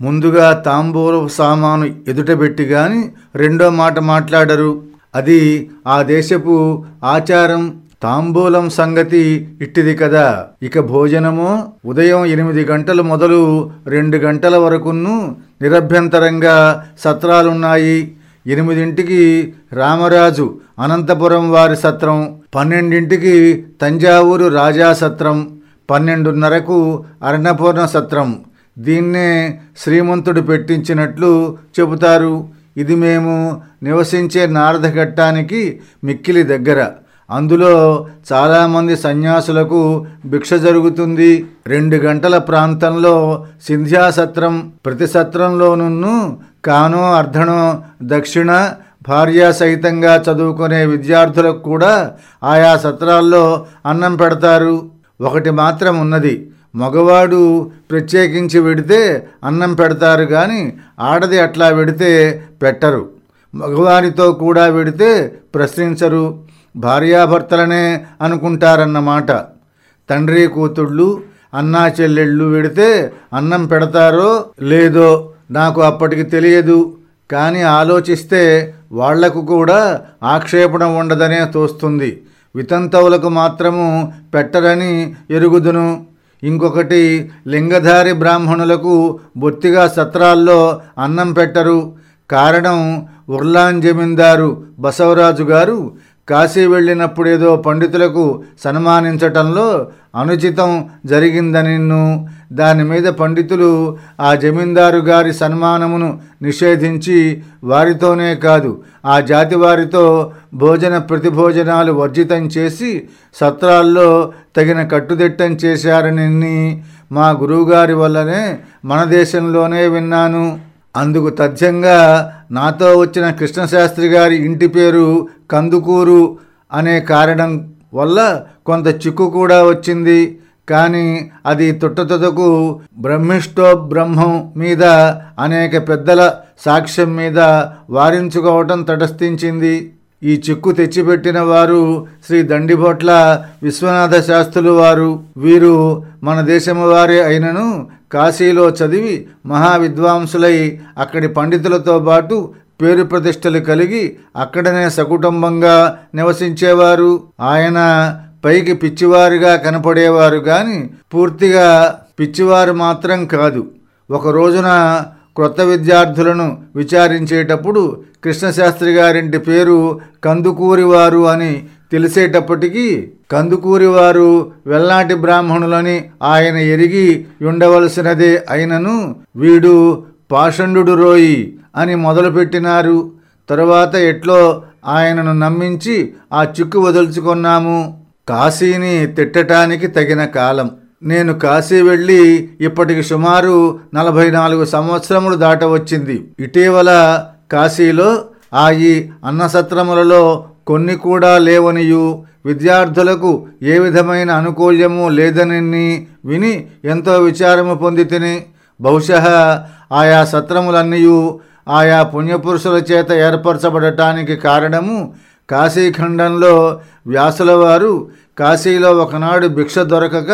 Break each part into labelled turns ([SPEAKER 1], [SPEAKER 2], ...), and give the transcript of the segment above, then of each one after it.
[SPEAKER 1] ముందుగా తాంబూల సామాను ఎదుటబెట్టి గాని రెండో మాట మాట్లాడరు. అది ఆ దేశపు ఆచారం తాంబూలం సంగతి ఇట్టిది కదా. ఇక భోజనము ఉదయం ఎనిమిది గంటలు మొదలు రెండు గంటల వరకును నిరభ్యంతరంగా సత్రాలున్నాయి. ఎనిమిదింటికి రామరాజు అనంతపురం వారి సత్రం పన్నెండింటికి తంజావూరు రాజా సత్రం పన్నెండున్నరకు అన్నపూర్ణ సత్రం దీన్నే శ్రీమంతుడు పెట్టించినట్లు చెబుతారు. ఇది మేము నివసించే నారద ఘట్టానికి మిక్కిలి దగ్గర. అందులో చాలామంది సన్యాసులకు భిక్ష జరుగుతుంది. రెండు గంటల ప్రాంతంలో సింధ్యాసత్రం ప్రతి సత్రంలోనూ కానో అర్ధనో దక్షిణ భార్య సహితంగా చదువుకునే విద్యార్థులకు కూడా ఆయా సత్రాల్లో అన్నం పెడతారు. ఒకటి మాత్రం ఉన్నది. మగవాడు ప్రత్యేకించి పెడితే అన్నం పెడతారు కానీ ఆడది అట్లా పెడితే పెట్టరు. మగవారితో కూడా పెడితే ప్రశ్నించరు. భార్యాభర్తలనే అనుకుంటారన్నమాట. తండ్రి కూతుళ్ళు అన్నా చెల్లెళ్ళు పెడితే అన్నం పెడతారో లేదో నాకు అప్పటికి తెలియదు. కానీ ఆలోచిస్తే వాళ్ళకు కూడా ఆక్షేపణ ఉండదనే తోస్తుంది. వితంతవులకు మాత్రము పెట్టరని ఎరుగుదును. ఇంకొకటి లింగధారి బ్రాహ్మణులకు బొత్తిగా సత్రాల్లో అన్నం పెట్టరు. కారణం ఉర్లాన్ జమీందారు బసవరాజు గారు కాశీ వెళ్ళినప్పుడేదో పండితులకు సన్మానించటంలో అనుచితం జరిగిందనిన్ను దాని మీద పండితులు ఆ జమీందారు గారి సన్మానమును నిషేధించి వారితోనే కాదు ఆ జాతి వారితో భోజన ప్రతిభోజనాలు వర్జితం చేసి సత్రాల్లో తగిన కట్టుదిట్టం చేశారని మా గురువుగారి వల్లనే మన దేశంలోనే విన్నాను. అందుకు తథ్యంగా నాతో వచ్చిన కృష్ణశాస్త్రి గారి ఇంటి పేరు కందుకూరు అనే కారణం వల్ల కొంత చిక్కు కూడా వచ్చింది. కానీ అది తుట్టతుదకు బ్రహ్మిష్టో బ్రహ్మం మీద అనేక పెద్దల సాక్ష్యం మీద వారించుకోవటం తటస్థించింది. ఈ చిక్కు తెచ్చిపెట్టిన వారు శ్రీ దండిబొట్ల విశ్వనాథ శాస్త్రులు వారు. వీరు మన దేశము వారే అయినను కాశీలో చదివి మహావిద్వాంసులై అక్కడి పండితులతో పాటు పేరు ప్రతిష్టలు కలిగి అక్కడనే సకుటుంబంగా నివసించేవారు. ఆయన పైకి పిచ్చివారుగా కనపడేవారు గాని పూర్తిగా పిచ్చివారు మాత్రం కాదు. ఒక రోజున క్రొత్త విద్యార్థులను విచారించేటప్పుడు కృష్ణశాస్త్రి గారింటి పేరు కందుకూరి వారు అని తెలిసేటప్పటికీ కందుకూరి వారు వెల్నాటి బ్రాహ్మణులని ఆయన ఎరిగి ఉండవలసినదే అయినను వీడు పాషండు రోయి అని మొదలుపెట్టినారు. తరువాత ఎట్లో ఆయనను నమ్మించి ఆ చిక్కు వదులుచుకున్నాము. కాశీని తిట్టటానికి తగిన కాలం. నేను కాశీ వెళ్ళి ఇప్పటికి సుమారు నలభై నాలుగు సంవత్సరములు దాటవచ్చింది. ఇటీవల కాశీలో ఆ ఈ అన్నసత్రములలో కొన్ని కూడా లేవనియు. విద్యార్థులకు ఏ విధమైన అనుకూల్యము లేదని విని ఎంతో విచారము పొంది తిని బహుశ ఆయా సత్రములన్నీ ఆయా పుణ్యపురుషుల చేత ఏర్పరచబడటానికి కారణము కాశీఖండంలో వ్యాసుల వారు కాశీలో ఒకనాడు భిక్ష దొరకక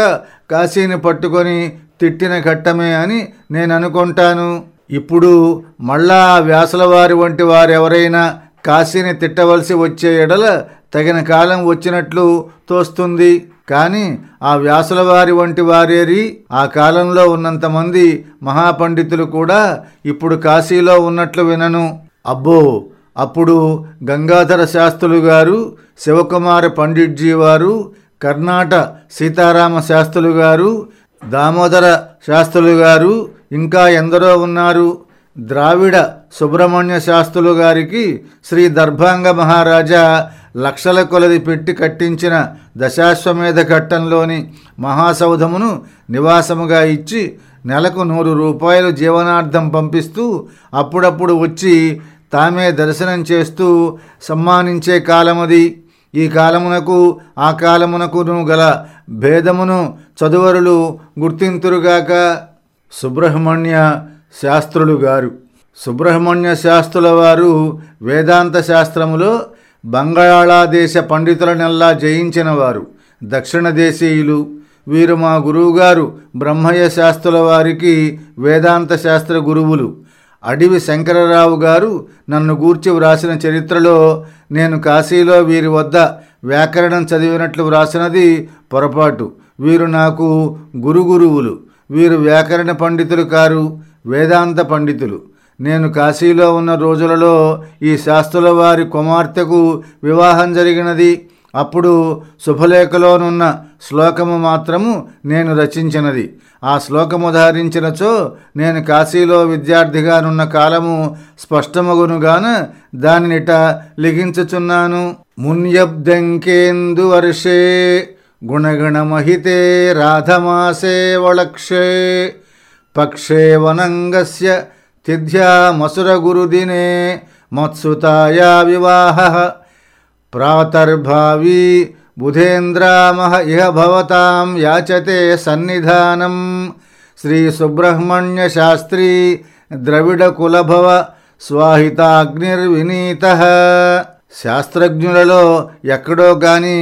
[SPEAKER 1] కాశీని పట్టుకొని తిట్టిన ఘట్టమే అని నేను అనుకుంటాను ఇప్పుడు మళ్ళా ఆ వ్యాసుల వారి వంటి వారెవరైనా కాశీని తిట్టవలసి వచ్చే ఎడల తగిన కాలం వచ్చినట్లు తోస్తుంది. కానీ ఆ వ్యాసుల వారి వంటి వారేరి ఆ కాలంలో ఉన్నంతమంది మహాపండితులు కూడా ఇప్పుడు కాశీలో ఉన్నట్లు వినను. అబ్బో! అప్పుడు గంగాధర శాస్త్రులు గారు శివకుమార పండిట్జీ వారు కర్ణాట సీతారామ శాస్త్రులు గారు దామోదర శాస్త్రులు గారు ఇంకా ఎందరో ఉన్నారు. ద్రావిడ సుబ్రహ్మణ్య శాస్త్రులు గారికి శ్రీ దర్భాంగ మహారాజా లక్షల కొలది పెట్టి కట్టించిన దశాశ్వమేధ ఘట్టంలోని మహాసౌధమును నివాసముగా ఇచ్చి నెలకు నూరు రూపాయలు జీవనార్థం పంపిస్తూ అప్పుడప్పుడు వచ్చి తామే దర్శనం చేస్తూ సమ్మానించే కాలమది. ఈ కాలమునకు ఆ కాలమునకును గల భేదమును చదువరులు గుర్తింతురుగాక. సుబ్రహ్మణ్య శాస్త్రులు గారు. సుబ్రహ్మణ్య శాస్త్రుల వారు వేదాంత శాస్త్రములో బంగాళాదేశ పండితులనెల్లా జయించిన వారు దక్షిణ దేశీయులు. వీరు మా గురువుగారు బ్రహ్మయ్య శాస్త్రుల వారికి వేదాంత శాస్త్ర గురువులు. అడివి శంకరరావు గారు నన్ను గూర్చి వ్రాసిన చరిత్రలో నేను కాశీలో వీరి వద్ద వ్యాకరణం చదివినట్లు వ్రాసినది పొరపాటు. వీరు నాకు గురుగురువులు. వీరు వ్యాకరణ పండితులు కారు వేదాంత పండితులు. నేను కాశీలో ఉన్న రోజులలో ఈ శాస్త్రుల వారి కుమార్తెకు వివాహం జరిగినది. అప్పుడు శుభలేఖలోనున్న శ్లోకము మాత్రము నేను రచించినది. ఆ శ్లోకము ధారించినచో నేను కాశీలో విద్యార్థిగానున్న కాలము స్పష్టమగునుగాన దానినిట లిఖించుచున్నాను. మున్యబ్దంకేందు వర్షే గుణగణమహితే రాధమాసే వళక్షే పక్షే వనంగస్య తిథ్యా మసురగురుదినే మత్సుతాయా వివాహ ప్రాతర్భావీ బుధేంద్రామహ ఇహ భవతాం యాచతే సన్నిధానం శ్రీ సుబ్రహ్మణ్య శాస్త్రీ ద్రవిడ కులభవ స్వాహితాగ్నిర్వినీత శాస్త్రజ్ఞులలో ఎక్కడో గాని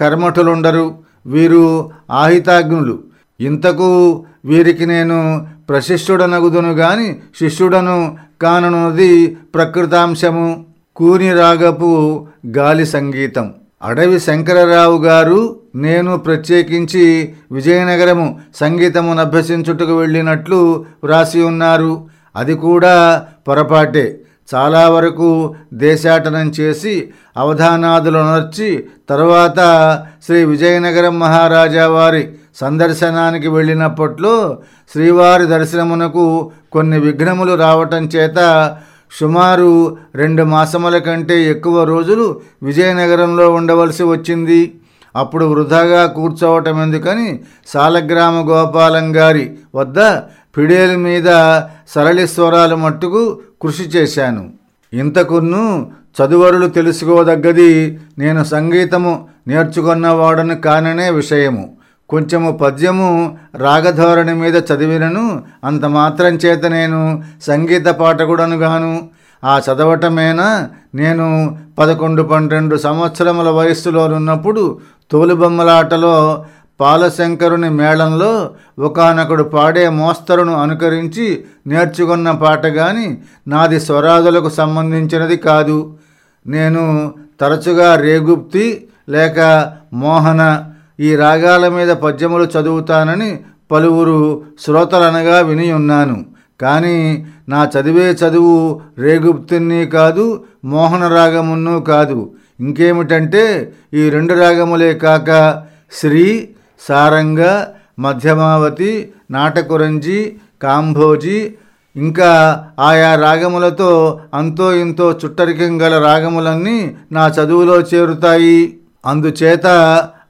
[SPEAKER 1] కర్మఠులుండరు వీరు ఆహితాగ్నులు. ఇంతకు వీరికి నేను ప్రశిష్యుడనగుదును గాని శిష్యుడను కాననున్నది ప్రకృతాంశము. కూని రాగపు గాలి సంగీతం. అడవి శంకరరావు గారు నేను ప్రత్యేకించి విజయనగరము సంగీతమును అభ్యసించుటకు వెళ్ళినట్లు వ్రాసి ఉన్నారు. అది కూడా పొరపాటే. చాలా వరకు దేశాటనం చేసి అవధానాదులు నర్చి తర్వాత శ్రీ విజయనగరం మహారాజా వారి సందర్శనానికి వెళ్ళినప్పట్లో శ్రీవారి దర్శనమునకు కొన్ని విఘ్నములు రావటం చేత సుమారు రెండు మాసముల కంటే ఎక్కువ రోజులు విజయనగరంలో ఉండవలసి వచ్చింది. అప్పుడు వృధాగా కూర్చోవటం ఎందుకని సాలగ్రామ గోపాలం గారి వద్ద పిడేలు మీద సరళి స్వరాలు మట్టుకు కృషి చేశాను. ఇంతకును చదువరులు తెలుసుకోదగ్గది నేను సంగీతము నేర్చుకున్నవాడను కాననే విషయము. కొంచెము పద్యము రాగధోరణి మీద చదివినను అంత మాత్రం చేత నేను సంగీత పాఠకుడను గాను. ఆ చదవటమేనా? నేను పదకొండు పన్నెండు సంవత్సరముల వయస్సులోనున్నప్పుడు తోలుబొమ్మలాటలో పాలశంకరుని మేళంలో ఒకనొకడు పాడే మోస్తరును అనుకరించి నేర్చుకున్న పాట గాని నాది స్వరాదులకు సంబంధించినది కాదు. నేను తరచుగా రేగుప్తి లేక మోహన ఈ రాగాల మీద పద్యములు చదువుతానని పలువురు శ్రోతలనగా విని ఉన్నాను కానీ నా చదివే చదువు రేగుప్తుని కాదు మోహన రాగమును కాదు. ఇంకేమిటంటే ఈ రెండు రాగములే కాక శ్రీ సారంగ మధ్యమావతి నాటకురంజి కాంభోజి ఇంకా ఆయా రాగములతో అంతో ఇంతో చుట్టరికం గల రాగములన్నీ నా చదువులో చేరుతాయి. అందుచేత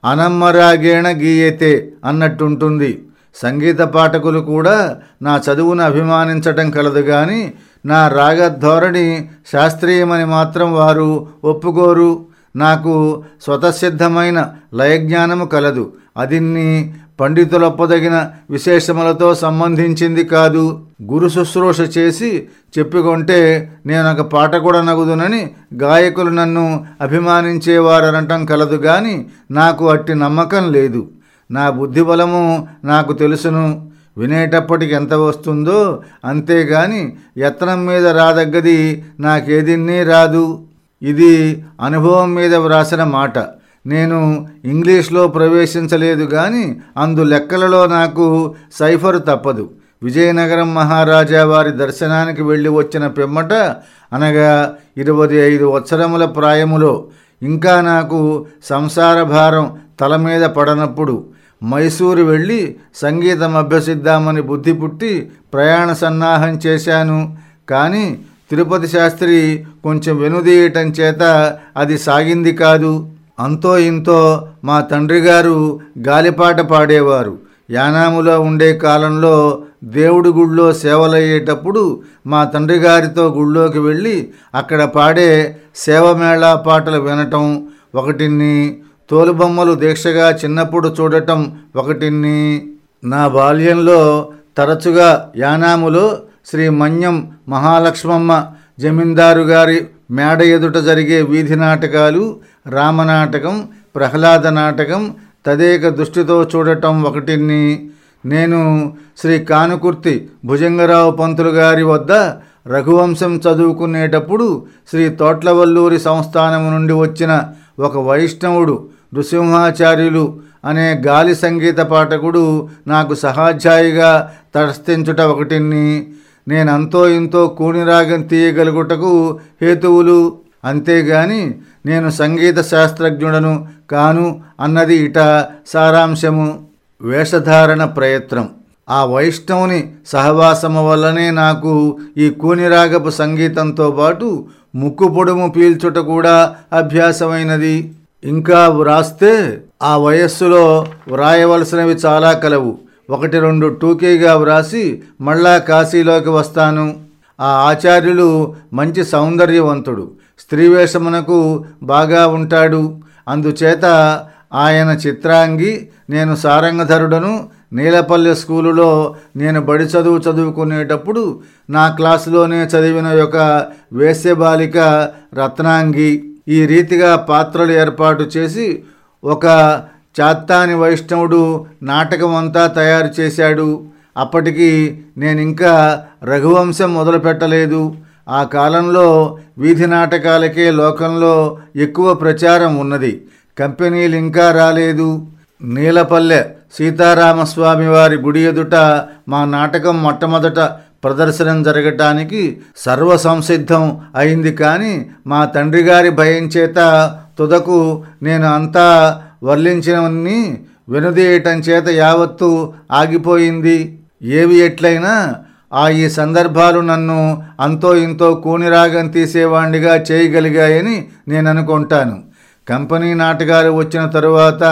[SPEAKER 1] అనమ్మరాగేణ గీయతే అన్నట్టుంటుంది. సంగీత పాఠకులు కూడా నా చదువును అభిమానించటం కలదు కానీ నా రాగధోరణి శాస్త్రీయమని మాత్రం వారు ఒప్పుకోరు. నాకు స్వతసిద్ధమైన లయజ్ఞానము కలదు. అదిన్ని పండితులొప్పదగిన విశేషములతో సంబంధించింది కాదు. గురు శుశ్రూష చేసి చెప్పుకుంటే నేను ఒక పాట కూడా నగుదునని గాయకులు నన్ను అభిమానించేవారనటం కలదు గాని నాకు అట్టి నమ్మకం లేదు. నా బుద్ధిబలము నాకు తెలుసును. వినేటప్పటికి ఎంత వస్తుందో అంతేగాని యత్నం మీద రాదగ్గది నాకేదిన్నీ రాదు. ఇది అనుభవం మీద వ్రాసిన మాట. నేను ఇంగ్లీష్లో ప్రవేశించలేదు కానీ అందు లెక్కలలో నాకు సైఫర్ తప్పదు. విజయనగరం మహారాజా వారి దర్శనానికి వెళ్ళి వచ్చిన పిమ్మట అనగా ఇరవై ఐదు వత్సరముల ప్రాయములో ఇంకా నాకు సంసార భారం తల మీద పడనప్పుడు మైసూరు వెళ్ళి సంగీతం అభ్యసిద్దామని బుద్ధి పుట్టి ప్రయాణ సన్నాహం చేశాను. కానీ తిరుపతి శాస్త్రి కొంచెం వెనుదీయటం చేత అది సాగింది కాదు. అంతో ఇంతో మా తండ్రి గారు గాలిపాట పాడేవారు. యానాములో ఉండే కాలంలో దేవుడి గుళ్ళో సేవలయ్యేటప్పుడు మా తండ్రి గారితో గుళ్ళోకి వెళ్ళి అక్కడ పాడే సేవమేళా పాటలు వినటం ఒకటిన్ని తోలుబొమ్మలు దీక్షగా చిన్నప్పుడు చూడటం ఒకటిన్ని నా బాల్యంలో తరచుగా యానాములో శ్రీ మన్యం మహాలక్ష్మమ్మ జమీందారు గారి మేడ ఎదుట జరిగే వీధి నాటకాలు రామనాటకం ప్రహ్లాద నాటకం తదేక దృష్టితో చూడటం ఒకటిని. నేను శ్రీ కానుకుర్తి భుజంగరావు పంతులు గారి వద్ద రఘువంశం చదువుకునేటప్పుడు శ్రీ తోట్లవల్లూరి సంస్థానము నుండి వచ్చిన ఒక వైష్ణవుడు నృసింహాచార్యులు అనే గాలి సంగీత పాఠకుడు నాకు సహాధ్యాయిగా తటస్థించుట ఒకటిని. నేనంతో ఇంతో కూనిరాగం తీయగలుగుటకు హేతువులు. అంతేగాని నేను సంగీత శాస్త్రజ్ఞుడను కాను అన్నది ఇట సారాంశము. వేషధారణ ప్రయత్నం. ఆ వైష్ణవుని సహవాసము వల్లనే నాకు ఈ కూనిరాగపు సంగీతంతో పాటు ముక్కు పొడుము పీల్చుట కూడా అభ్యాసమైనది. ఇంకా వ్రాస్తే ఆ వయస్సులో వ్రాయవలసినవి చాలా కలవు. ఒకటి రెండు టూకీగా వ్రాసి మళ్ళా కాశీలోకి వస్తాను. ఆ ఆచార్యులు మంచి సౌందర్యవంతుడు. స్త్రీవేషమునకు బాగా ఉంటాడు. అందుచేత ఆయన చిత్రాంగి నేను సారంగధరుడను నీలపల్లె స్కూలులో నేను బడి చదువు చదువుకునేటప్పుడు నా క్లాసులోనే చదివిన యొక్క వేశ్యబాలిక రత్నాంగి. ఈ రీతిగా పాత్రలు ఏర్పాటు చేసి ఒక చాత్తాని వైష్ణవుడు నాటకం అంతా తయారు చేశాడు. అప్పటికి నేను ఇంకా రఘువంశం మొదలు పెట్టలేదు ఆ కాలంలో వీధి నాటకాలకే లోకంలో ఎక్కువ ప్రచారం ఉన్నది. కంపెనీలు ఇంకా రాలేదు. నీలపల్లె సీతారామస్వామి వారి గుడి ఎదుట మా నాటకం మొట్టమొదట ప్రదర్శనం జరగటానికి సర్వసంసిద్ధం అయింది కానీ మా తండ్రి గారి భయం చేత తుదకు నేను అంతా వర్లించినవన్నీ వెనుదేయటం చేత యావత్తు ఆగిపోయింది. ఏవి ఎట్లయినా ఆ ఈ సందర్భాలు నన్ను అంతో ఇంతో కూనిరాగం తీసేవాణ్ణిగా చేయగలిగాయని నేను అనుకుంటాను కంపెనీ నాటగారు వచ్చిన తరువాత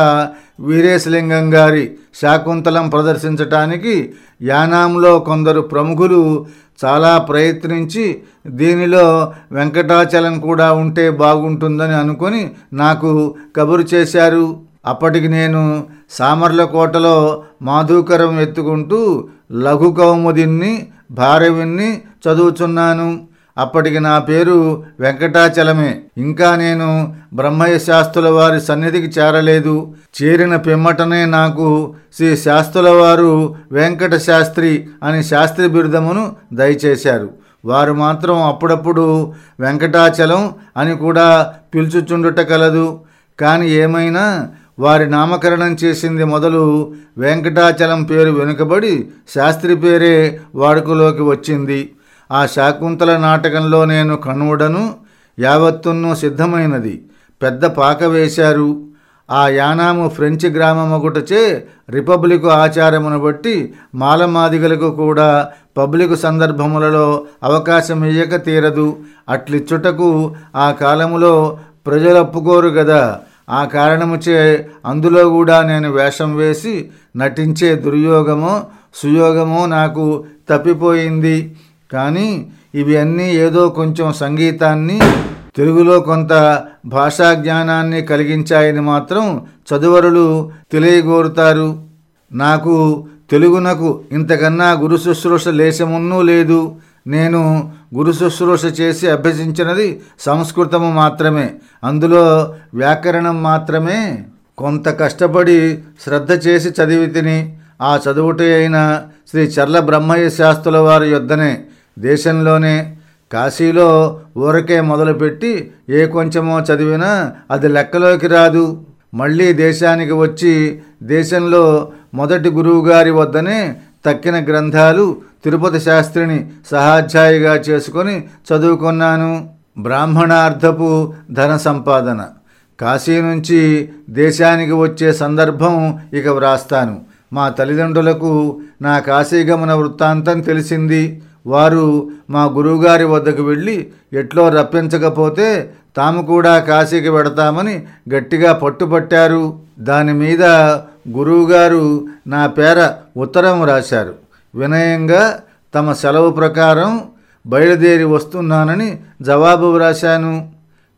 [SPEAKER 1] వీరేశలింగం గారి శాకుంతలం ప్రదర్శించటానికి యానాంలో కొందరు ప్రముఖులు చాలా ప్రయత్నించి దీనిలో వెంకటాచలం కూడా ఉంటే బాగుంటుందని అనుకొని నాకు కబురు చేశారు. అప్పటికి నేను సామర్లకోటలో మాధుకరం ఎత్తుకుంటూ లఘు కౌముదిన్ని భారవిన్ని చదువుచున్నాను. అప్పటికి నా పేరు వెంకటాచలమే. ఇంకా నేను బ్రహ్మయ్య శాస్త్రుల వారి సన్నిధికి చేరలేదు. చేరిన పిమ్మటనే నాకు శ్రీ శాస్త్రుల వారు వెంకట శాస్త్రి అని శాస్త్రి బిరుదమును దయచేశారు. వారు మాత్రం అప్పుడప్పుడు వెంకటాచలం అని కూడా పిలుచుచుండుట కలదు. కానీ ఏమైనా వారి నామకరణం చేసింది మొదలు వెంకటాచలం పేరు వెనుకబడి శాస్త్రి పేరే వాడుకలోకి వచ్చింది. ఆ శాకుంతల నాటకంలో నేను కణువుడను యావత్తును సిద్ధమైనది. పెద్ద పాక వేశారు. ఆ యానాము ఫ్రెంచి గ్రామమొకటచే రిపబ్లిక్ ఆచారమును బట్టి మాలమాదిగలకు కూడా పబ్లిక్ సందర్భములలో అవకాశం ఇయ్యక తీరదు. అట్లిచ్చుటకు ఆ కాలములో ప్రజలు ఒప్పుకోరు గదా. ఆ కారణముచే అందులో కూడా నేను వేషం వేసి నటించే దుర్యోగమో సుయోగమో నాకు తప్పిపోయింది. కానీ ఇవి అన్నీ ఏదో కొంచెం సంగీతాన్ని తెలుగులో కొంత భాషా జ్ఞానాన్ని కలిగించాయని మాత్రం చదువరులు తెలియగోరుతారు. నాకు తెలుగునకు ఇంతకన్నా గురు శుశ్రూష లేశమున్నూ లేదు. నేను గురు శుశ్రూష చేసి అభ్యసించినది సంస్కృతము మాత్రమే. అందులో వ్యాకరణం మాత్రమే. కొంత కష్టపడి శ్రద్ధ చేసి చదివి తిని ఆ చదువుటే అయిన శ్రీ చర్ల బ్రహ్మయ్య శాస్త్రుల వారి యొద్దనే దేశంలోనే కాశీలో ఊరకే మొదలుపెట్టి ఏ కొంచెమో చదివినా అది లెక్కలోకి రాదు. మళ్ళీ దేశానికి వచ్చి దేశంలో మొదటి గురువుగారి వద్దనే తక్కిన గ్రంథాలు తిరుపతి శాస్త్రిని సహాధ్యాయిగా చేసుకొని చదువుకున్నాను. బ్రాహ్మణార్థపు ధన సంపాదన. కాశీ నుంచి దేశానికి వచ్చే సందర్భం ఇక వ్రాస్తాను. మా తల్లిదండ్రులకు నా కాశీగమన వృత్తాంతం తెలిసింది. వారు మా గురువుగారి వద్దకు వెళ్ళి ఎట్లో రప్పించకపోతే తాము కూడా కాశీకి వెడతామని గట్టిగా పట్టుపట్టారు. దాని మీద గురువుగారు నా పేర ఉత్తరం రాశారు. వినయంగా తమ సెలవు ప్రకారం బయలుదేరి వస్తున్నానని జవాబు వ్రాశాను.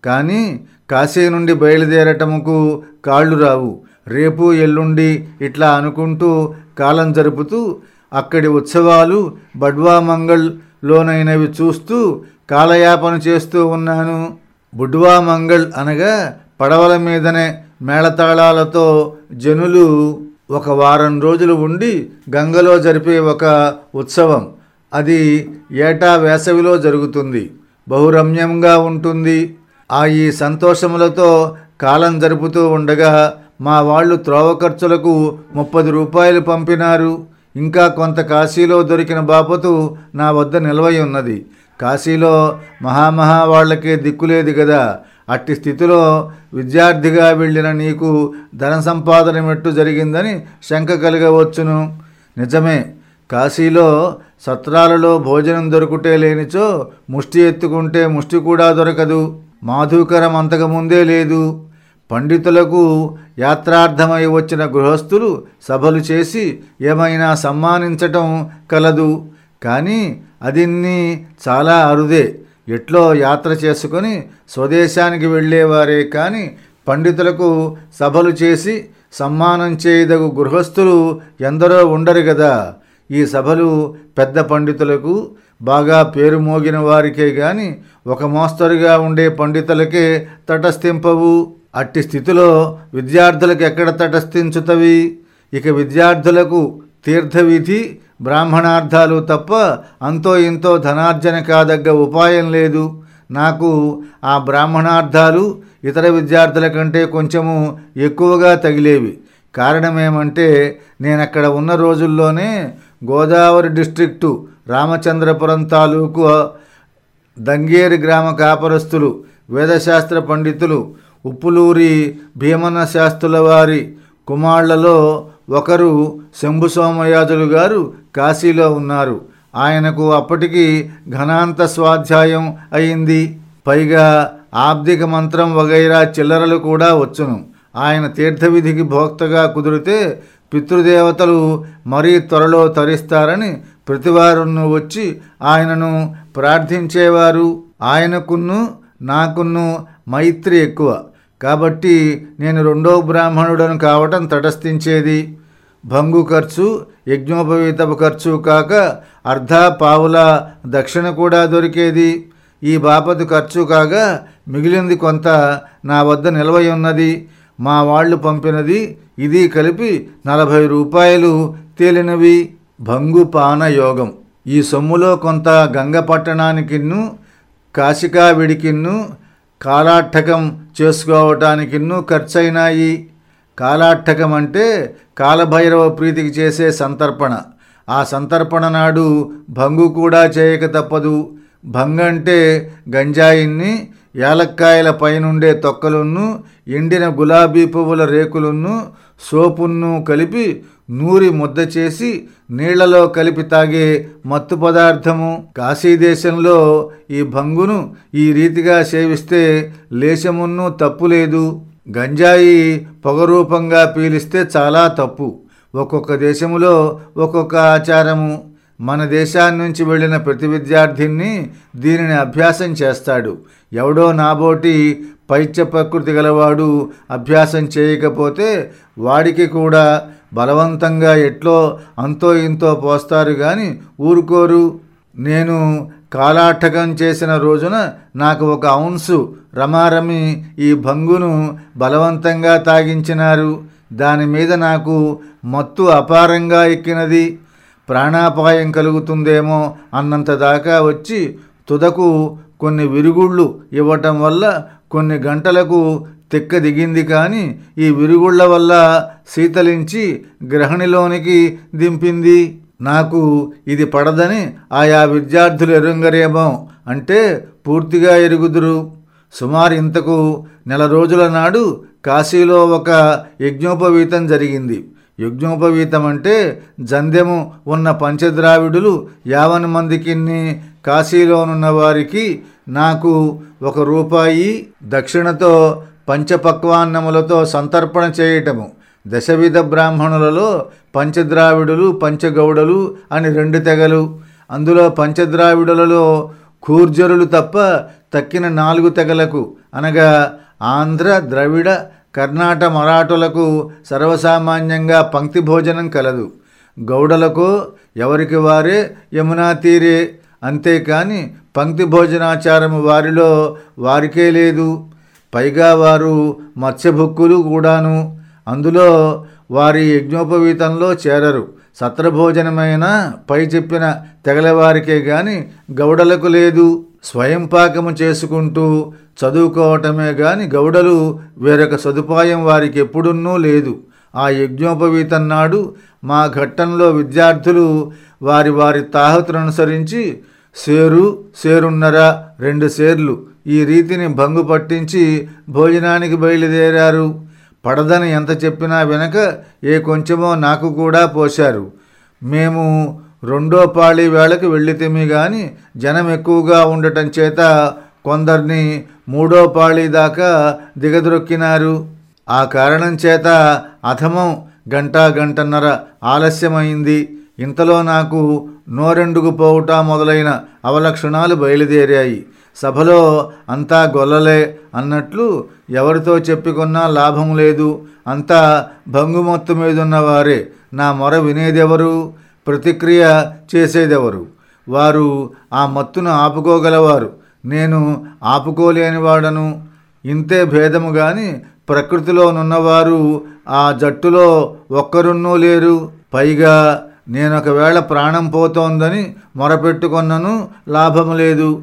[SPEAKER 1] కానీ కాశీ నుండి బయలుదేరటముకు కాళ్ళు రావు. రేపు ఎల్లుండి ఇట్లా అనుకుంటూ కాలం జరుపుతూ అక్కడి ఉత్సవాలు బడ్వా మంగళ్ళోనైనవి చూస్తూ కాలయాపన చేస్తూ ఉన్నాను. బుడ్వా మంగళ్ అనగా పడవల మీదనే మేళతాళాలతో జనులు ఒక వారం రోజులు ఉండి గంగలో జరిపే ఒక ఉత్సవం. అది ఏటా వేసవిలో జరుగుతుంది. బహురమ్యంగా ఉంటుంది. ఆ ఈ సంతోషములతో కాలం జరుపుతూ ఉండగా మా వాళ్ళు త్రోవ ఖర్చులకు ముప్పది రూపాయలు పంపినారు. ఇంకా కొంత కాశీలో దొరికిన బాపతు నా వద్ద నిల్వై ఉన్నది. కాశీలో మహామహా వాళ్ళకే దిక్కులేదు కదా అట్టి స్థితిలో విద్యార్థిగా వెళ్ళిన నీకు ధన సంపాదన మెట్టు జరిగిందని శంక కలగవచ్చును. నిజమే కాశీలో సత్రాలలో భోజనం దొరుకుటే లేనిచో ముష్టి ఎత్తుకుంటే ముష్టి కూడా దొరకదు. మాధుకరం అంతకుముందే లేదు. పండితులకు యాత్రార్థమై వచ్చిన గృహస్థులు సభలు చేసి ఏమైనా సమ్మానించటం కలదు. కానీ అదిన్ని చాలా అరుదే. ఎట్లో యాత్ర చేసుకొని స్వదేశానికి వెళ్ళేవారే కానీ పండితులకు సభలు చేసి సమ్మానం చేయదగు గృహస్థులు ఎందరో ఉండరు కదా ఈ సభలు పెద్ద పండితులకు బాగా పేరు మోగిన వారికే గాని ఒక మోస్తరుగా ఉండే పండితులకే తటస్థింపవు. అట్టి స్థితిలో విద్యార్థులకు ఎక్కడ తటస్థించుతవి? ఇక విద్యార్థులకు తీర్థవిధి బ్రాహ్మణార్థాలు తప్ప అంతో ఇంతో ధనార్జన కాదగ్గ ఉపాయం లేదు. నాకు ఆ బ్రాహ్మణార్థాలు ఇతర విద్యార్థుల కంటే కొంచెము ఎక్కువగా తగిలేవి. కారణమేమంటే నేను అక్కడ ఉన్న రోజుల్లోనే గోదావరి డిస్ట్రిక్టు రామచంద్రపురం తాలూకు దంగేరి గ్రామ కాపరస్తులు వేదశాస్త్ర పండితులు ఉప్పులూరి భీమన్న శాస్త్రుల వారి కుమారులలో ఒకరు శంభు సోమయాజులు గారు కాశీలో ఉన్నారు. ఆయనకు అప్పటికి ఘనాంత స్వాధ్యాయం అయింది. పైగా ఆబ్దిక మంత్రం వగైరా చిల్లరలు కూడా వచ్చును. ఆయన తీర్థవిధికి భోక్తగా కుదిరితే పితృదేవతలు మరీ త్వరలో తరిస్తారని ప్రతివారును వచ్చి ఆయనను ప్రార్థించేవారు. ఆయనకును నాకును మైత్రి ఎక్కువ. కాబట్టి నేను రెండో బ్రాహ్మణుడను కావటం తటస్థించేది. భంగు ఖర్చు యజ్ఞోపవీతపు ఖర్చు కాక అర్ధ పావుల దక్షిణ కూడా దొరికేది. ఈ బాపతు ఖర్చు కాగా మిగిలింది కొంత నా వద్ద నిలవై ఉన్నది. మా వాళ్ళు పంపినది ఇది కలిపి నలభై రూపాయలు తేలినవి. భంగుపాన యోగం ఈ సొమ్ములో కొంత గంగ పట్టణానికిన్ను కాలాట్టకం చేసుకోవటానికిన్నూ ఖర్చయినాయి. కాలాట్టకం అంటే కాలభైరవ ప్రీతికి చేసే సంతర్పణ. ఆ సంతర్పణ నాడు భంగు కూడా చేయక తప్పదు. భంగంటే గంజాయిని యాలక్కాయల పైనుండే తొక్కలున్ను ఎండిన గులాబీ పువ్వుల రేకులున్ను సోపున్ను కలిపి నూరి ముద్ద చేసి నీళ్ళలో కలిపి తాగే మత్తు పదార్థము. కాశీదేశంలో ఈ భంగును ఈ రీతిగా సేవిస్తే లేశమున్ను తప్పు లేదు. గంజాయి పొగరూపంగా పీలిస్తే చాలా తప్పు. ఒక్కొక్క దేశములో ఒక్కొక్క ఆచారము. మన దేశాన్నించి వెళ్ళిన ప్రతి విద్యార్థిని దీనిని అభ్యాసం చేస్తాడు. ఎవడో నాబోటి పైత్య ప్రకృతి గలవాడు అభ్యాసం చేయకపోతే వాడికి కూడా బలవంతంగా ఎట్లో అంతో ఇంతో పోస్తారు కానీ ఊరుకోరు. నేను కాలాటకం చేసిన రోజున నాకు ఒక ఔన్సు రమారమి ఈ భంగును బలవంతంగా తాగించినారు. దాని మీద నాకు మత్తు అపారంగా ఎక్కినది. ప్రాణాపాయం కలుగుతుందేమో అన్నంత దాకా వచ్చి తుదకు కొన్ని విరుగుళ్ళు ఇవ్వటం వల్ల కొన్ని గంటలకు తెక్క దిగింది కానీ ఈ విరుగుళ్ళ వల్ల శీతలించి గ్రహణిలోనికి దింపింది. నాకు ఇది పడదని ఆయా విద్యార్థులు ఎరుంగరేమో అంటే పూర్తిగా ఎరుగుదురు. సుమారు ఇంతకు నెల రోజుల నాడు కాశీలో ఒక యజ్ఞోపవీతం జరిగింది. యజ్ఞోపవీతం అంటే జంధ్యము ఉన్న పంచద్రావిడులు యావన మందికి కాశీలోనున్న వారికి నాకు ఒక రూపాయి దక్షిణతో పంచపక్వాన్నములతో సంతర్పణ చేయటము. దశవిధ బ్రాహ్మణులలో పంచద్రావిడులు పంచగౌడలు అని రెండు తెగలు. అందులో పంచద్రావిడులలో కూర్జరులు తప్ప తక్కిన నాలుగు తెగలకు. అనగా ఆంధ్ర ద్రవిడ కర్ణాట మరాఠులకు సర్వసామాన్యంగా పంక్తి భోజనం కలదు. గౌడలకు ఎవరికి వారే యమునా తీరే. అంతేకాని పంక్తి భోజనాచారము వారిలో వారికే లేదు. పైగా వారు మత్స్యభుక్కులు కూడాను. అందులో వారి యజ్ఞోపవీతంలో చేరరు. సత్రభోజనమైన పై చెప్పిన తెగలవారికే గాని గౌడలకు లేదు. స్వయం పాకము చేసుకుంటూ చదువుకోవటమే గాని గౌడలు వేరొక సదుపాయం వారికి ఎప్పుడున్నూ లేదు. ఆ యజ్ఞోపవీతం నాడు మా ఘట్టంలో విద్యార్థులు వారి వారి తాహతును అనుసరించి సేరు సేరున్నర రెండు సేర్లు ఈ రీతిని భంగు పట్టించి భోజనానికి బయలుదేరారు. పడదని ఎంత చెప్పినా వెనక ఏ కొంచెమో నాకు కూడా పోశారు. మేము రెండో పాళీ వేళకు వెళ్ళితేమి గాని జనం ఎక్కువగా ఉండటం చేత కొందరిని మూడో పాళీ దాకా దిగద్రొక్కినారు ఆ కారణం చేత అథమం గంట గంటన్నర ఆలస్యమైంది. ఇంతలో నాకు నోరెండుకు పోవుట మొదలైన అవలక్షణాలు బయలుదేరాయి. సభలో అంతా గొల్లలే అన్నట్లు ఎవరితో చెప్పుకున్నా లాభం లేదు. అంతా భంగుమొత్తు మీదున్నవారే. నా మొర వినేదెవరు? ప్రతిక్రియ చేసేదెవరు? వారు ఆ మత్తును ఆపుకోగలవారు. నేను ఆపుకోలేనివాడను. ఇంతే భేదము గాని ప్రకృతిలోనున్నవారు ఆ జట్టులో ఒక్కరున్నూ లేరు. పైగా నేనొకవేళ ప్రాణం పోతోందని మొరపెట్టుకొన్నను లాభము లేదు.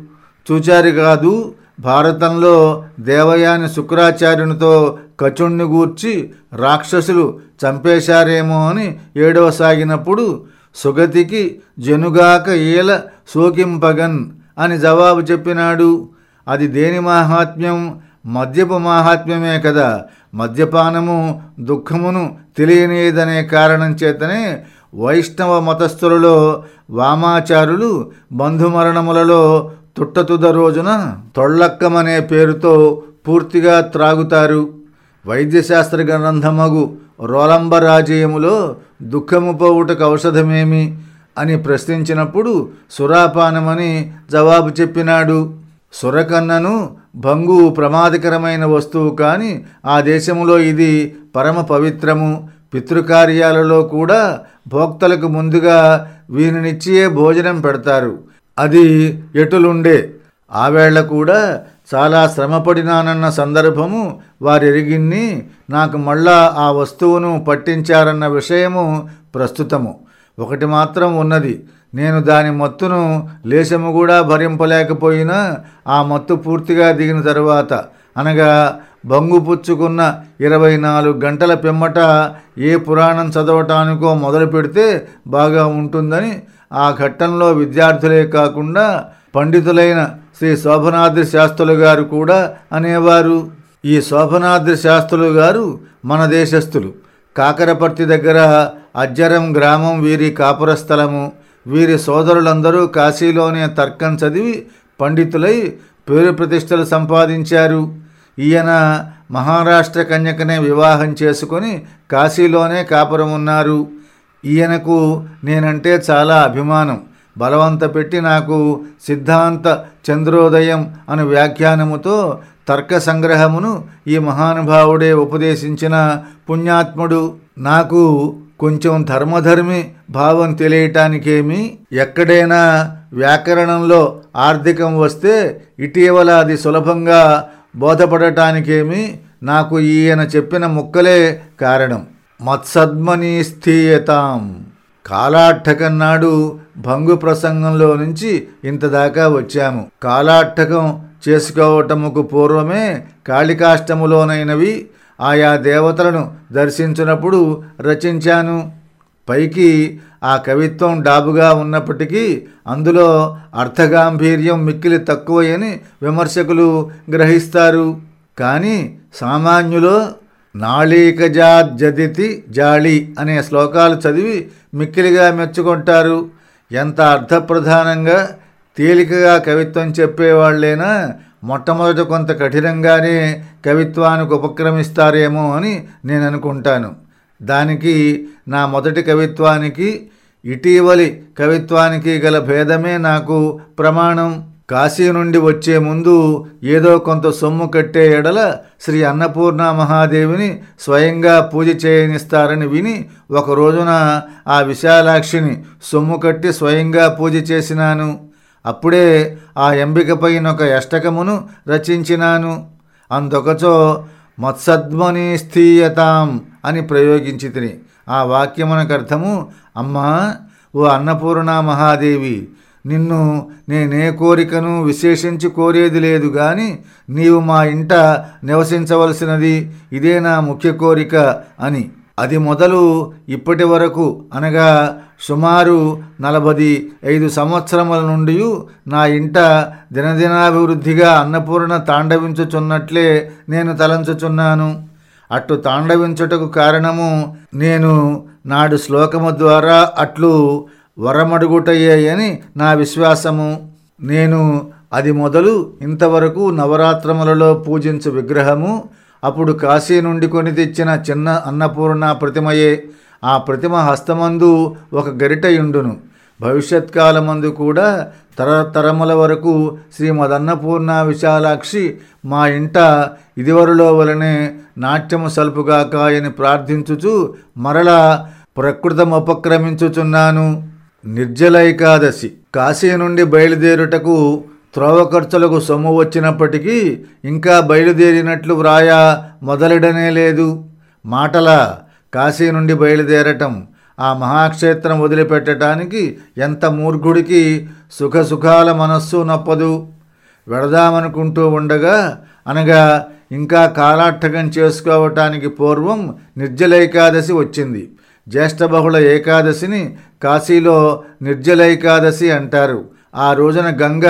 [SPEAKER 1] చూచారు కాదు భారతంలో దేవయాని శుక్రాచార్యునితో కచుణ్ణి గూర్చి రాక్షసులు చంపేశారేమో అని ఏడవసాగినప్పుడు సుగతికి జనుగాక ఈల సోకింపగన్ అని జవాబు చెప్పినాడు. అది దేని మహాత్మ్యం? మద్యపు మాహాత్మ్యమే కదా. మద్యపానము దుఃఖమును తెలియనిదనే కారణం చేతనే వైష్ణవ మతస్థులలో వామాచారులు బంధుమరణములలో తుట్టతుద రోజున తొళ్ళక్కమనే పేరుతో పూర్తిగా త్రాగుతారు. వైద్యశాస్త్ర గ్రంథమగు రోలంబరాజయములో దుఃఖము పోవుటకు ఔషధమేమి అని ప్రశ్నించినప్పుడు సురాపానమని జవాబు చెప్పినాడు. సురకన్నను భంగు ప్రమాదకరమైన వస్తువు కానీ ఆ దేశములో ఇది పరమ పవిత్రము. పితృకార్యాలలో కూడా భోక్తలకు ముందుగా వీనినిచ్చియే భోజనం పెడతారు. అది ఎటులుండే? ఆవేళ కూడా చాలా శ్రమపడినానన్న సందర్భము వారెరిగిన్ని నాకు మళ్ళా ఆ వస్తువును పట్టించారన్న విషయము ప్రస్తుతము. ఒకటి మాత్రం ఉన్నది. నేను దాని మత్తును లేశము కూడా భరింపలేకపోయినా ఆ మత్తు పూర్తిగా దిగిన తరువాత అనగా బంగు పుచ్చుకున్న ఇరవై నాలుగు గంటల పిమ్మట ఏ పురాణం చదవటానికో మొదలు పెడితే బాగా ఉంటుందని ఆ ఘట్టంలో విద్యార్థులే కాకుండా పండితులైన శ్రీ శోభనాద్రి శాస్త్రులు గారు కూడా అనేవారు. ఈ శోభనాద్రి శాస్త్రులు గారు మన దేశస్థులు. కాకరపర్తి దగ్గర అజ్జరం గ్రామం వీరి కాపుర స్థలము. వీరి సోదరులందరూ కాశీలోనే తర్కం చదివి పండితులై పేరు ప్రతిష్టలు సంపాదించారు. ఈయన మహారాష్ట్ర కన్యకనే వివాహం చేసుకొని కాశీలోనే కాపురం ఉన్నారు ఈయనకు నేనంటే చాలా అభిమానం. బలవంత పెట్టి నాకు సిద్ధాంత చంద్రోదయం అను వ్యాఖ్యానముతో తర్క సంగ్రహమును ఈ మహానుభావుడే ఉపదేశించిన పుణ్యాత్ముడు. నాకు కొంచెం ధర్మధర్మి భావం తెలియటానికేమి? ఎక్కడైనా వ్యాకరణంలో ఆర్థికం వస్తే ఇటీవల అది సులభంగా బోధపడటానికేమి? నాకు ఈయన చెప్పిన ముక్కలే కారణం. మత్సద్మని స్థీయతాం కాలాట్టకం నాడు భంగు ప్రసంగంలో నుంచి ఇంతదాకా వచ్చాము. కాలాట్టకం చేసుకోవటముకు పూర్వమే కాళికాష్టములోనైనవి ఆయా దేవతలను దర్శించినప్పుడు రచించాను. పైకి ఆ కవిత్వం డాబుగా ఉన్నప్పటికీ అందులో అర్థగాంభీర్యం మిక్కిలి తక్కువయని విమర్శకులు గ్రహిస్తారు. కానీ సామాన్యులో నాళీకజాజదితి జాళి అనే శ్లోకాలు చదివి మిక్కిలిగా మెచ్చుకుంటారు. ఎంత అర్థప్రధానంగా తేలికగా కవిత్వం చెప్పేవాళ్ళైనా? మొట్టమొదట కొంత కఠినంగానే కవిత్వానికి ఉపక్రమిస్తారేమో అని నేను అనుకుంటాను దానికి నా మొదటి కవిత్వానికి ఇటీవలి కవిత్వానికి గల భేదమే నాకు ప్రమాణం. కాశీ నుండి వచ్చే ముందు ఏదో కొంత సొమ్ము కట్టే ఎడల శ్రీ అన్నపూర్ణ మహాదేవిని స్వయంగా పూజ చేయనిస్తారని విని ఒక రోజున ఆ విశాలాక్షిని సొమ్ము కట్టి స్వయంగా పూజ చేసినాను. అప్పుడే ఆ ఎంపికపైన ఒక అష్టకమును రచించినాను. అందొకచో మత్సద్మని స్థీయతాం అని ప్రయోగించి తిని ఆ వాక్యమునకు అర్థము అమ్మా ఓ అన్నపూర్ణ మహాదేవి నిన్ను నేనే కోరికను విశేషించి కోరేది లేదు గాని నీవు మా ఇంట నివసించవలసినది ఇదే నా ముఖ్య కోరిక అని. అది మొదలు ఇప్పటి వరకు అనగా సుమారు నలభై ఐదు సంవత్సరముల నుండి నా ఇంట దినదినాభివృద్ధిగా అన్నపూర్ణ తాండవించుచున్నట్లే నేను తలంచుచున్నాను. అట్లు తాండవించుటకు కారణము నేను నాడు శ్లోకము ద్వారా అట్లు వరమడుగుటయ్యాయని నా విశ్వాసము. నేను అది మొదలు ఇంతవరకు నవరాత్రములలో పూజించు విగ్రహము. అప్పుడు కాశీ నుండి కొని తెచ్చిన చిన్న అన్నపూర్ణ ప్రతిమయే. ఆ ప్రతిమ హస్తమందు ఒక గరిటయుండును. భవిష్యత్ కాలమందు కూడా తరతరముల వరకు శ్రీమదన్నపూర్ణ విశాలాక్షి మా ఇంట ఇదివరలో వలనే నాట్యము సల్పుగాకాయని ప్రార్థించుచు మరలా నిర్జలైకాదశి. కాశీ నుండి బయలుదేరుటకు త్రోవ ఖర్చులకు సొమ్ము వచ్చినప్పటికీ ఇంకా బయలుదేరినట్లు వ్రాయ మొదలెడనే లేదు. మాటల కాశీ నుండి బయలుదేరటం ఆ మహాక్షేత్రం వదిలిపెట్టడానికి ఎంత మూర్ఖుడికి సుఖసుఖాల మనస్సు నొప్పదు. వెడదామనుకుంటూ ఉండగా అనగా ఇంకా కాలాట్టకం చేసుకోవటానికి పూర్వం నిర్జలైకాదశి వచ్చింది. జ్యేష్ఠబహుళ ఏకాదశిని కాశీలో నిర్జలైకాదశి అంటారు. ఆ రోజున గంగ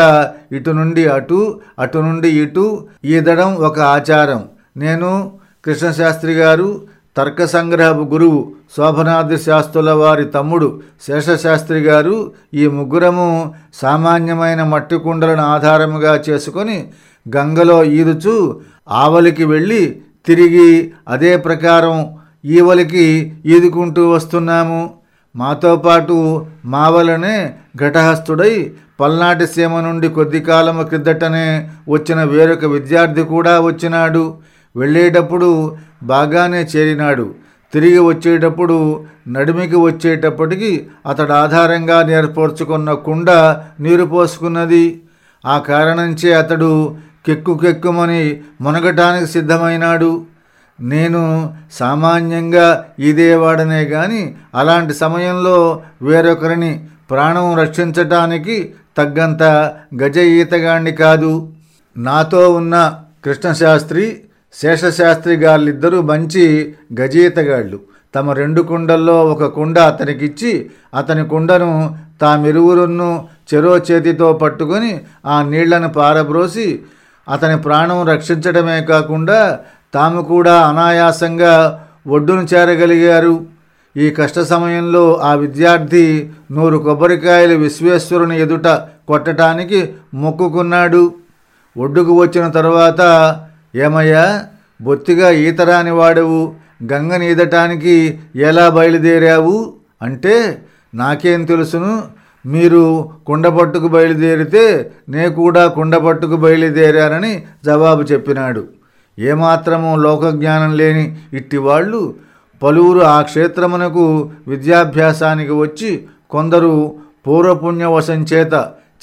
[SPEAKER 1] ఇటు నుండి అటు అటు నుండి ఇటు ఈదడం ఒక ఆచారం. నేను కృష్ణశాస్త్రి గారు తర్క సంగ్రహ గురువు శోభనాథ శాస్త్రుల వారి తమ్ముడు శేషశాస్త్రి గారు ఈ ముగ్గురము సామాన్యమైన మట్టి కుండలను ఆధారముగా చేసుకొని గంగలో ఈదుచు ఆవలికి వెళ్ళి తిరిగి అదే ప్రకారం ఈవలికి ఈదుకుంటూ వస్తున్నాము. మాతో పాటు మావలనే ఘటహస్తుడై పల్నాటి సీమ నుండి కొద్ది కాలము క్రిందటనే వచ్చిన వేరొక విద్యార్థి కూడా వచ్చినాడు. వెళ్ళేటప్పుడు బాగానే చేరినాడు. తిరిగి వచ్చేటప్పుడు నడిమికి వచ్చేటప్పటికి అతడు ఆధారంగా నేర్పరుచుకున్న కుండ నీరు పోసుకున్నది. ఆ కారణంచే అతడు కెక్కు కెక్కుమని మునగటానికి సిద్ధమైనాడు. నేను సామాన్యంగా ఇదేవాడనే గాని అలాంటి సమయంలో వేరొకరిని ప్రాణం రక్షించటానికి తగ్గంత గజ ఈతగాణ్ణి కాదు. నాతో ఉన్న కృష్ణశాస్త్రి శేషశాస్త్రి గాళ్ళిద్దరూ మంచి గజీతగాళ్ళు తమ రెండు కుండల్లో ఒక కుండ అతనికిచ్చి అతని కుండను తామిరువురును చెరో చేతితో పట్టుకొని ఆ నీళ్ళను పారబ్రోసి అతని ప్రాణం రక్షించడమే కాకుండా తాము కూడా అనాయాసంగా ఒడ్డును చేరగలిగారు. ఈ కష్ట సమయంలో ఆ విద్యార్థి నూరు కొబ్బరికాయలు విశ్వేశ్వరుని ఎదుట కొట్టడానికి మొక్కుకున్నాడు. ఒడ్డుకు వచ్చిన తరువాత ఏమయ్యా బొత్తిగా ఈతరాని వాడవు. గంగని ఈదటానికి ఎలా బయలుదేరావు? అంటే నాకేం తెలుసును? మీరు కుండపట్టుకు బయలుదేరితే నే కూడా కుండపట్టుకు బయలుదేరానని జవాబు చెప్పినాడు. ఏమాత్రము లోకజ్ఞానం లేని ఇట్టివాళ్ళు పలువురు ఆ క్షేత్రమునకు విద్యాభ్యాసానికి వచ్చి కొందరు పూర్వపుణ్యవశం చేత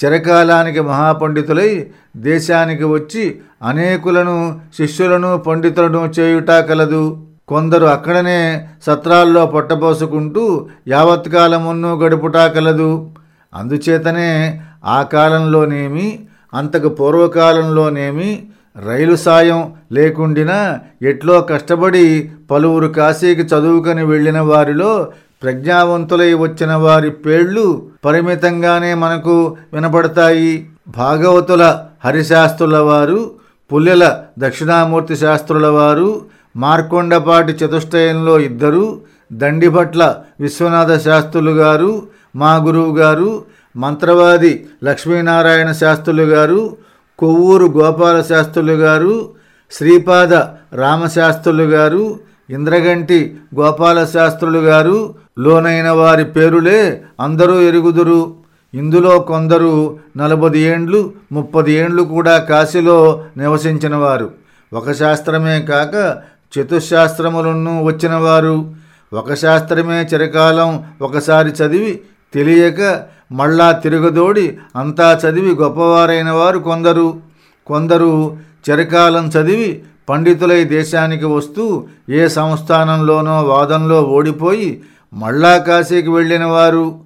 [SPEAKER 1] చిరకాలానికి మహాపండితులై దేశానికి వచ్చి అనేకులను శిష్యులను పండితులను చేయుట కలదు. కొందరు అక్కడనే సత్రాల్లో పొట్టపోసుకుంటూ యావత్కాలమును గడుపుటా కలదు. అందుచేతనే ఆ కాలంలోనేమి అంతకు పూర్వకాలంలోనేమి రైలు సాయం లేకుండినా ఎట్లో కష్టపడి పలువురు కాశీకి చదువుకొని వెళ్ళిన వారిలో ప్రజ్ఞావంతులై వచ్చిన వారి పేర్లు పరిమితంగానే మనకు వినపడతాయి. భాగవతుల హరిశాస్త్రుల వారు పుల్లెల దక్షిణామూర్తి శాస్త్రుల వారు మార్కొండపాటి చతుష్టయంలో ఇద్దరు దండిభట్ల విశ్వనాథ శాస్త్రులు గారు మా గురువు గారు మంత్రవాది లక్ష్మీనారాయణ శాస్త్రులు గారు కొవ్వూరు గోపాల శాస్త్రులు గారు శ్రీపాద రామశాస్త్రులు గారు ఇంద్రగంటి గోపాలశాస్త్రులు గారు లోనైన వారి పేరులే అందరూ ఎరుగుదురు. ఇందులో కొందరు నలభై ఏండ్లు ముప్పది ఏండ్లు కూడా కాశీలో నివసించినవారు ఒక శాస్త్రమే కాక చతుశాస్త్రములను వచ్చినవారు ఒక శాస్త్రమే చిరకాలం ఒకసారి చదివి తెలియక మళ్ళా తిరగదోడి అంతా చదివి గొప్పవారైన వారు కొందరు. కొందరు చిరకాలం చదివి పండితులై దేశానికి వస్తూ ఏ సంస్థానంలోనో వాదంలో ఓడిపోయి మళ్ళా కాశీకి వెళ్ళిన వారు.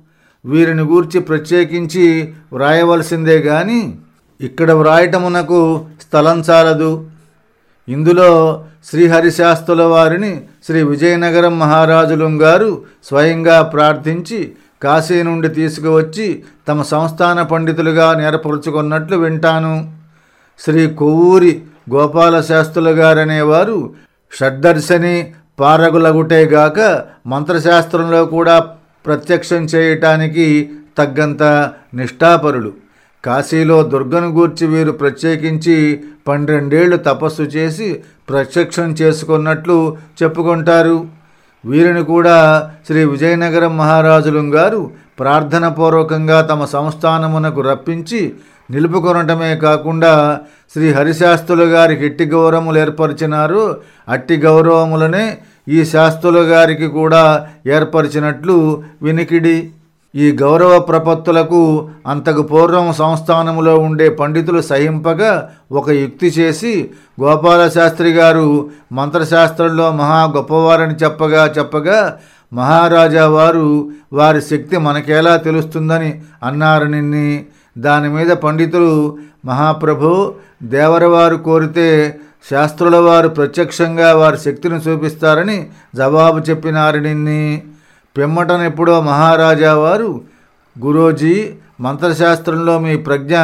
[SPEAKER 1] వీరిని గూర్చి ప్రత్యేకించి వ్రాయవలసిందే గాని ఇక్కడ వ్రాయటమునకు స్థలం చాలదు. ఇందులో శ్రీహరిశాస్త్రుల వారిని శ్రీ విజయనగరం మహారాజులు గారు స్వయంగా ప్రార్థించి కాశీ నుండి తీసుకువచ్చి తమ సంస్థాన పండితులుగా నేర్పరుచుకున్నట్లు వింటాను. శ్రీ కొవ్వూరి గోపాల శాస్త్రులు గారనేవారు షడ్దర్శని పారగులగుటేగాక మంత్రశాస్త్రంలో కూడా ప్రత్యక్షం చేయటానికి తగ్గంత నిష్ఠాపరులు. కాశీలో దుర్గను గూర్చి వీరు ప్రత్యేకించి పన్నెండేళ్ళు తపస్సు చేసి ప్రత్యక్షం చేసుకున్నట్లు చెప్పుకుంటారు. వీరిని కూడా శ్రీ విజయనగరం మహారాజులు గారు ప్రార్థన పూర్వకంగా తమ సంస్థానమునకు రప్పించి నిలుపుకొనటమే కాకుండా శ్రీ హరిశాస్త్రులు గారికి ఎట్టి గౌరవములు ఏర్పరిచినారు. అట్టి గౌరవములనే ఈ శాస్త్రుల గారికి కూడా ఏర్పరిచినట్లు వినికిడి ఈ గౌరవ ప్రపత్తులకు అంతకు పూర్వం సంస్థానములో ఉండే పండితులు సహింపగా ఒక యుక్తి చేసి గోపాలశాస్త్రి గారు మంత్రశాస్త్రంలో మహా గొప్పవారని చెప్పగా చెప్పగా మహారాజా వారు వారి శక్తి మనకేలా తెలుస్తుందని అన్నారు నిన్ని. దాని మీద పండితులు మహాప్రభు దేవరవారు కోరితే శాస్త్రుల వారు ప్రత్యక్షంగా వారి శక్తిని చూపిస్తారని జవాబు చెప్పినారు నిన్ని. పిమ్మటనెప్పుడో మహారాజా వారు గురోజీ మంత్రశాస్త్రంలో మీ ప్రజ్ఞ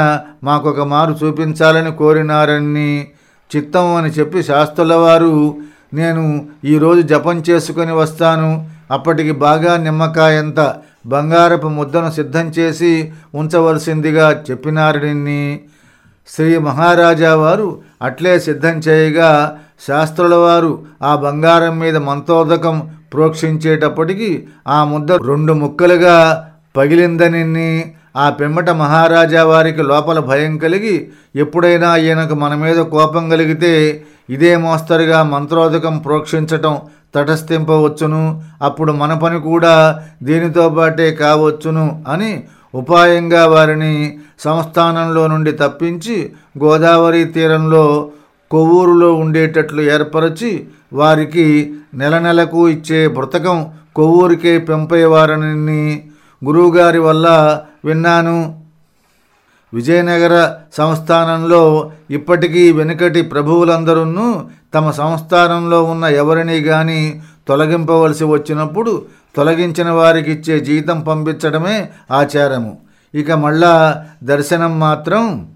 [SPEAKER 1] మాకొక మారు చూపించాలని కోరినారని చిత్తం అని చెప్పి శాస్త్రుల వారు నేను ఈరోజు జపం చేసుకొని వస్తాను. అప్పటికి బాగా నిమ్మకాయంత బంగారపు ముద్దను సిద్ధం చేసి ఉంచవలసిందిగా చెప్పినారని శ్రీ మహారాజా వారు అట్లే సిద్ధం చేయగా శాస్త్రుల వారు ఆ బంగారం మీద మంతోదకం ప్రోక్షించేటప్పటికి ఆ ముద్ద రెండు ముక్కలుగా పగిలిందని ఆ పిమ్మట మహారాజా వారికి లోపల భయం కలిగి ఎప్పుడైనా ఈయనకు మన మీద కోపం కలిగితే ఇదే మోస్తరుగా మంత్రోదకం ప్రోక్షించటం తటస్థింపవచ్చును అప్పుడు మన పని కూడా దీనితో పాటే కావచ్చును అని ఉపాయంగా వారిని సంస్థానంలో నుండి తప్పించి గోదావరి తీరంలో కొవ్వూరులో ఉండేటట్లు ఏర్పరచి వారికి నెల నెలకు ఇచ్చే బ్రతకం కొవ్వూరికే పెంపేవారని గురువుగారి వల్ల విన్నాను. విజయనగర సంస్థానంలో ఇప్పటికీ వెనుకటి ప్రభువులందరూ తమ సంస్థానంలో ఉన్న ఎవరిని గాని తొలగింపవలసి వచ్చినప్పుడు తొలగించిన వారికి ఇచ్చే జీతం పంపించడమే ఆచారము. ఇక మళ్ళా దర్శనం మాత్రం